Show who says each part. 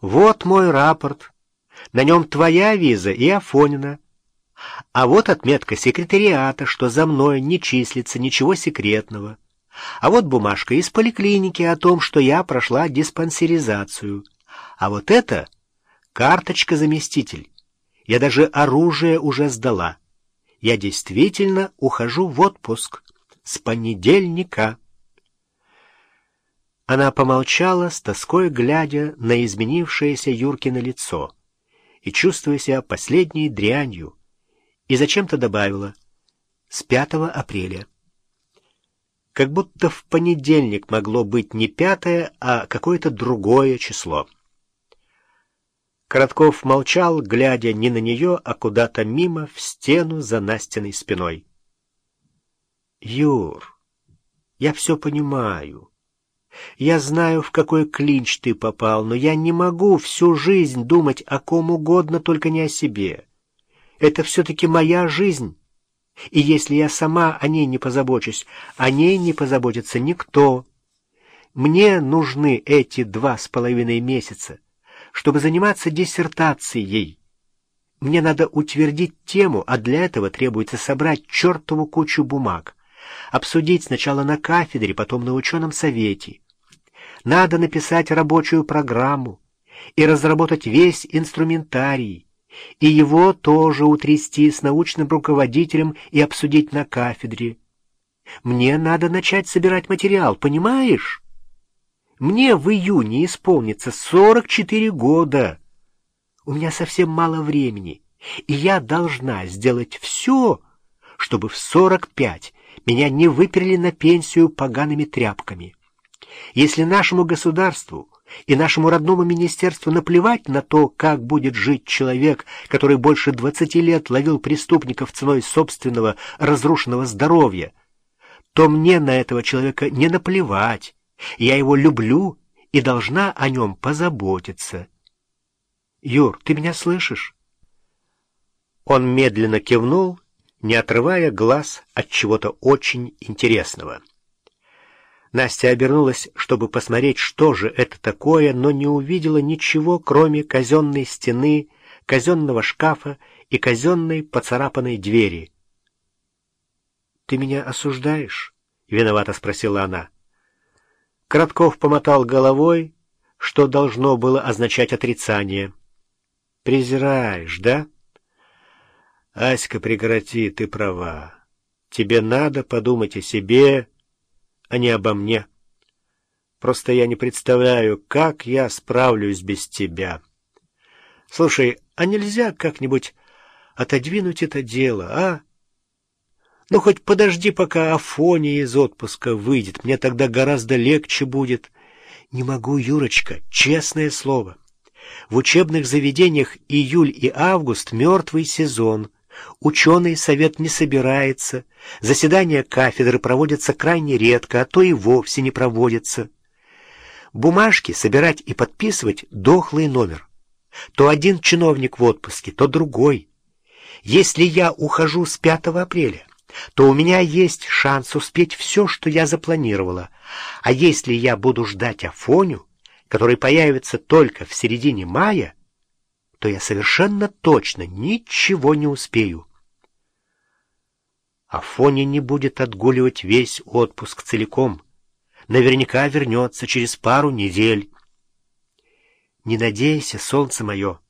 Speaker 1: Вот мой рапорт. На нем твоя виза и Афонина. А вот отметка секретариата, что за мной не числится ничего секретного. А вот бумажка из поликлиники о том, что я прошла диспансеризацию. А вот это карточка-заместитель. Я даже оружие уже сдала. Я действительно ухожу в отпуск с понедельника. Она помолчала, с тоской глядя на изменившееся Юркино лицо и чувствуя себя последней дрянью, и зачем-то добавила «с 5 апреля». Как будто в понедельник могло быть не пятое, а какое-то другое число. Коротков молчал, глядя не на нее, а куда-то мимо, в стену за Настиной спиной. «Юр, я все понимаю». Я знаю, в какой клинч ты попал, но я не могу всю жизнь думать о ком угодно, только не о себе. Это все-таки моя жизнь. И если я сама о ней не позабочусь, о ней не позаботится никто. Мне нужны эти два с половиной месяца, чтобы заниматься диссертацией. Мне надо утвердить тему, а для этого требуется собрать чертову кучу бумаг, обсудить сначала на кафедре, потом на ученом совете. Надо написать рабочую программу и разработать весь инструментарий, и его тоже утрясти с научным руководителем и обсудить на кафедре. Мне надо начать собирать материал, понимаешь? Мне в июне исполнится 44 года. У меня совсем мало времени, и я должна сделать все, чтобы в 45 меня не выперли на пенсию погаными тряпками. Если нашему государству и нашему родному министерству наплевать на то, как будет жить человек, который больше двадцати лет ловил преступников ценой собственного разрушенного здоровья, то мне на этого человека не наплевать. Я его люблю и должна о нем позаботиться. Юр, ты меня слышишь? Он медленно кивнул, не отрывая глаз от чего-то очень интересного. Настя обернулась, чтобы посмотреть, что же это такое, но не увидела ничего, кроме казенной стены, казенного шкафа и казенной поцарапанной двери. — Ты меня осуждаешь? — виновато спросила она. Коротков помотал головой, что должно было означать отрицание. — Презираешь, да? — Аська, прекрати, ты права. Тебе надо подумать о себе а не обо мне. Просто я не представляю, как я справлюсь без тебя. Слушай, а нельзя как-нибудь отодвинуть это дело, а? Ну, хоть подожди, пока Афония из отпуска выйдет. Мне тогда гораздо легче будет. Не могу, Юрочка, честное слово. В учебных заведениях июль и август — мертвый сезон — Ученый совет не собирается, заседания кафедры проводятся крайне редко, а то и вовсе не проводятся. Бумажки собирать и подписывать — дохлый номер. То один чиновник в отпуске, то другой. Если я ухожу с 5 апреля, то у меня есть шанс успеть все, что я запланировала. А если я буду ждать Афоню, который появится только в середине мая, то я совершенно точно ничего не успею. Афоня не будет отгуливать весь отпуск целиком. Наверняка вернется через пару недель. Не надейся, солнце мое,